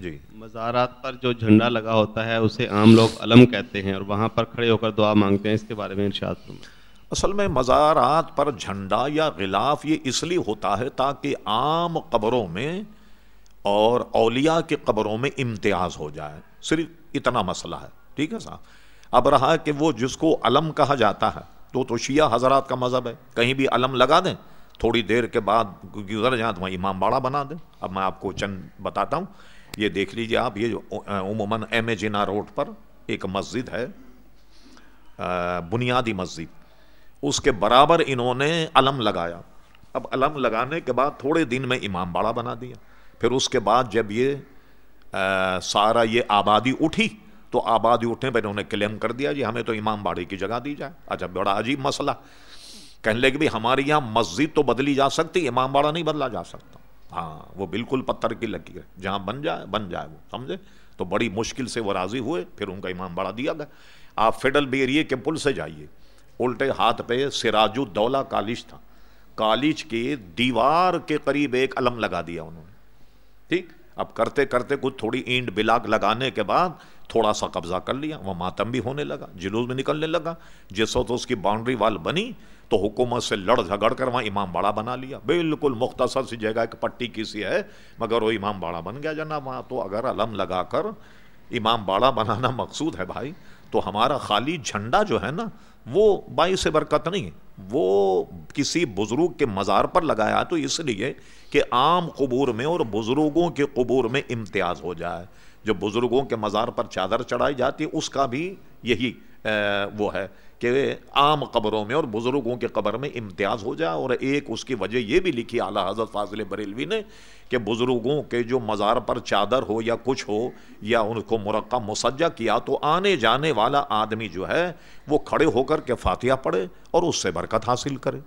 جی۔ مزارات پر جو جھنڈا لگا ہوتا ہے اسے عام لوگ علم کہتے ہیں اور وہاں پر کھڑے ہو کر دعا مانگتے ہیں۔ اس کے بارے میں ارشاد فرمائیں۔ اصل میں مزارات پر جھنڈا یا غلاف یہ اس لیے ہوتا ہے تاکہ عام قبروں میں اور اولیاء کی قبروں میں امتیاز ہو جائے۔ صرف اتنا مسئلہ ہے۔ ٹھیک ہے صاحب۔ اب رہا کہ وہ جس کو علم کہا جاتا ہے تو تو شیعہ حضرات کا مذہب ہے۔ کہیں بھی علم لگا دیں تھوڑی دیر کے بعد گزر جائیں تو وہاں امام باڑا بنا دیں۔ اب میں آپ کو چند بتاتا ہوں۔ یہ دیکھ لیجیے آپ، یہ جو عموماً ایم اے جنا روڈ پر ایک مسجد ہے بنیادی مسجد، اس کے برابر انہوں نے علم لگایا۔ اب علم لگانے کے بعد تھوڑے دن میں امام باڑا بنا دیا۔ پھر اس کے بعد جب یہ سارا یہ آبادی اٹھی، تو آبادی اٹھنے پہ انہوں نے کلیم کر دیا جی ہمیں تو امام باڑے کی جگہ دی جائے۔ اچھا بڑا عجیب مسئلہ۔ کہنے لگے کہ بھی ہمارے یہاں مسجد تو بدلی جا سکتی، امام باڑا نہیں بدلا جا سکتا۔ ہاں وہ بالکل پتھر کی لکی ہے۔ جہاں بن جائے بن جائے وہ، سمجھے؟ تو بڑی مشکل سے وہ راضی ہوئے، پھر ان کا امام باڑا دیا گیا۔ آپ فیڈل بیریے کے پل سے جائیے۔ الٹے ہاتھ پہ سراج الدولہ کالج تھا۔ کالج کی دیوار کے قریب ایک علم لگا دیا انہوں نے۔ ٹھیک؟ اب کرتے کرتے کچھ تھوڑی اینٹ بلاک لگانے کے بعد تھوڑا سا قبضہ کر لیا۔ وہ ماتم بھی ہونے لگا، جلوس میں نکلنے لگا۔ جس وقت اس کی باؤنڈری وال بنی تو حکومت سے لڑ جھگڑ کر وہاں امام باڑا بنا لیا۔ بالکل مختصر سی جگہ، ایک پٹی کسی ہے، مگر وہ امام باڑا بن گیا جناب وہاں۔ تو اگر علم لگا کر امام باڑا بنانا مقصود ہے بھائی، تو ہمارا خالی جھنڈا جو ہے نا، وہ باعث برکت نہیں وہ کسی بزرگ کے مزار پر لگایا تو اس لیے کہ عام قبور میں اور بزرگوں کے قبور میں امتیاز ہو جائے۔ جو بزرگوں کے مزار پر چادر چڑھائی جاتی ہے اس کا بھی یہی وہ ہے کہ عام قبروں میں اور بزرگوں کے قبر میں امتیاز ہو جائے اور ایک اس کی وجہ یہ بھی لکھی اعلیٰ حضرت فاضل بریلوی نے کہ بزرگوں کے جو مزار پر چادر ہو یا کچھ ہو یا ان کو مرقع مسجع کیا تو آنے جانے والا آدمی جو ہے وہ کھڑے ہو کر کے فاتحہ پڑھے اور اس سے برکت حاصل کرے۔